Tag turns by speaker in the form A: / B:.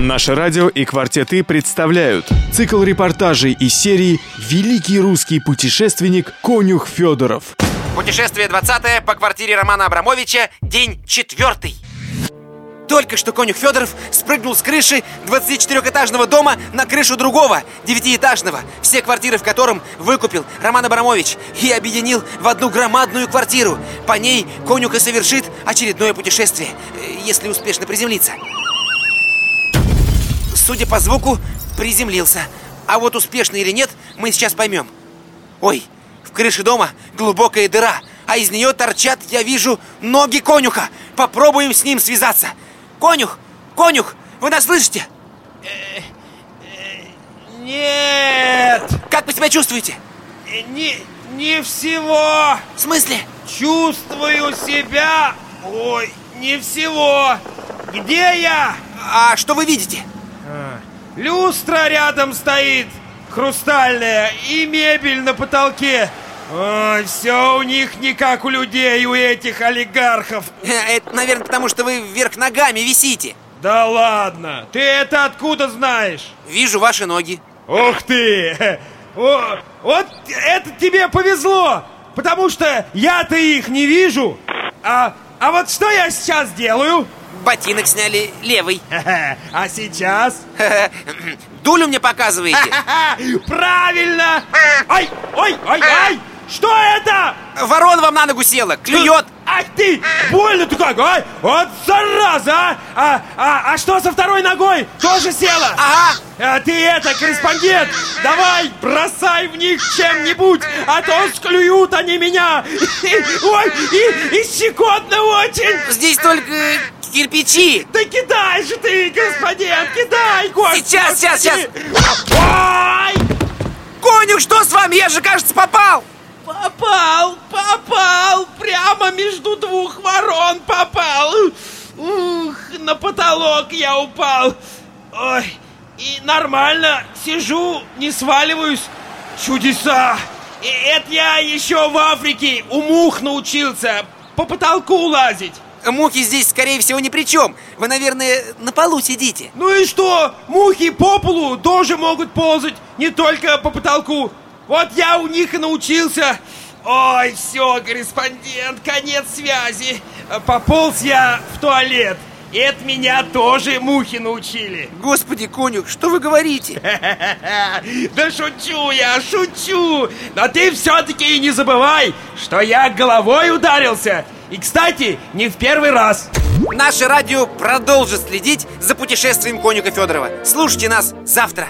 A: Наше радио и «Квартеты» представляют цикл репортажей из серии «Великий русский путешественник Конюх Федоров».
B: Путешествие 20 по квартире Романа Абрамовича, день четвертый. Только что конюх Федоров спрыгнул с крыши 24-этажного дома на крышу другого, девятиэтажного, все квартиры в котором выкупил Роман Абрамович и объединил в одну громадную квартиру. По ней конюх и совершит очередное путешествие, э, если успешно приземлиться. Судя по звуку, приземлился. А вот успешно или нет, мы сейчас поймем. Ой, в крыше дома глубокая дыра, а из нее торчат, я вижу, ноги конюха. Попробуем с ним связаться. Конюх, конюх, вы нас слышите?
C: Нет!
B: Как вы себя чувствуете?
C: Не, не всего!
B: В смысле?
C: Чувствую себя... Ой, не всего! Где я?
B: А что вы видите?
C: Люстра рядом стоит, хрустальная, и мебель на потолке. Ой, все у них не как у людей, у этих олигархов.
B: Э, Это, наверное, потому что вы вверх ногами висите.
C: Да ладно, ты это откуда знаешь?
B: Вижу ваши ноги.
C: Ух ты! О, вот это тебе повезло! Потому что я-то их не вижу. А, а вот что я сейчас делаю?
B: Ботинок сняли левый.
C: А сейчас?
B: Дулю мне показываете.
C: Правильно! Ай, ой, ай, ай! Что это?
B: Ворона вам на ногу села, клюет.
C: Ай ты! Больно-то как, ай! Вот зараза, а! А, а, а что со второй ногой? Тоже села?
B: Ага.
C: А ты это, корреспондент, давай бросай в них чем-нибудь, а то склюют они меня. Ой, и, и щекотно очень.
B: Здесь только кирпичи.
C: Да кидай же ты, корреспондент, кидай, господи.
B: Сейчас, сейчас, сейчас.
C: Ой!
B: Конюх, что с вами? Я же, кажется, попал.
C: Попал, попал, прямо между двух ворон попал. Ух, на потолок я упал. Ой, и нормально, сижу, не сваливаюсь. Чудеса. И это я еще в Африке у мух научился по потолку лазить.
B: Мухи здесь, скорее всего, ни при чем. Вы, наверное, на полу сидите.
C: Ну и что? Мухи по полу тоже могут ползать, не только по потолку. Вот я у них и научился. Ой, все, корреспондент, конец связи. Пополз я в туалет. Это меня тоже мухи научили.
B: Господи, конюх, что вы говорите?
C: Да шучу я, шучу. Но ты все-таки не забывай, что я головой ударился. И, кстати, не в первый раз.
B: Наше радио продолжит следить за путешествием конюха Федорова. Слушайте нас завтра.